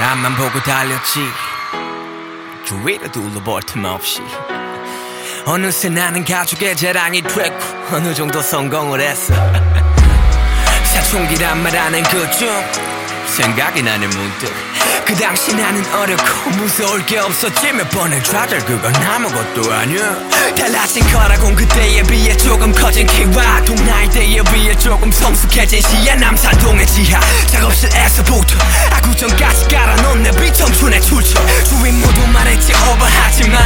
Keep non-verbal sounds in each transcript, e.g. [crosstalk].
앞만 보고 달렸지. 주위를 둘러볼 틈 없이. 어느새 나는 가족의 자랑이 됐고 어느 정도 성공을 했어. [laughs] 사춘기란 말하는 그중 생각이 나는 문득. 그 당시 나는 어렵고 무서울 게 없었지. 몇 번의 좌절 그건 아무것도 아니야. 달라진 거라곤 그때에 비해 조금 커진 키와 동나이대에 비해 조금 성숙해진 시야. 남산동의 지하 작업실에서부터 출처. 주위 모두 말했지 오버하지마.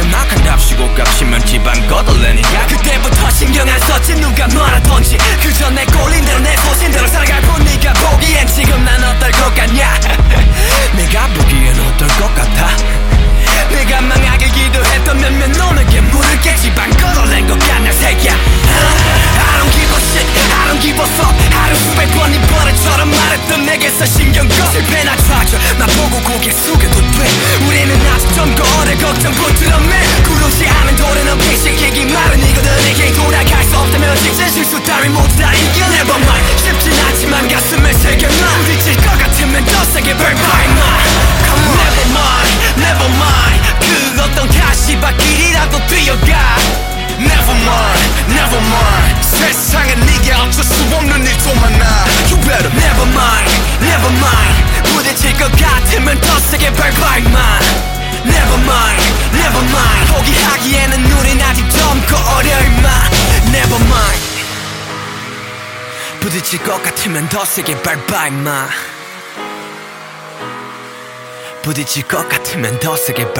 음악한답시고 값이면 집안 거덜내니까. 그때부터 신경 안 썼지 누가 뭐라던지. 그저 내 꼴린 대로 내 소신대로 살아갈 뿐 네가 보기엔 지금 난 어떨 것 같냐? [laughs] 내가 보기엔 어떨 것 같아? 내가 망하길 기도했던 몇몇 놈에게 물을 게 집안 거덜낸 것 같냐 새끼야? I don't give a shit. I don't give a fuck. 하루 수백 번이 버릇처럼 말했던 내게서 신경 꺼 실패나 좌절 고 고개 숙여도 돼 우리는 아직 젊고 어려 걱정 부끄럼해 구르지 않은 돌에는 피식이기 마련이거든 이게 돌아갈 수 없다면 직진 실수 따위 모두 다 이겨 Never mind 쉽진 않지만 가슴에 새겨놔. 부딪힐 것 같으면 더 세게 밟아 임마 Come on. Never mind Never mind. 그 어떤 가시밭길이라도 뛰어가. Never mind, never mind 임마 Never mind Never mind. 포기하기에는 우린 아직 젊고 어려 임마. Never mind. 부딪힐 것 같으면 더 세게 임마. 부딪힐 것 같으면 더 세게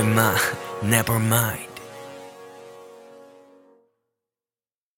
임마. Never mind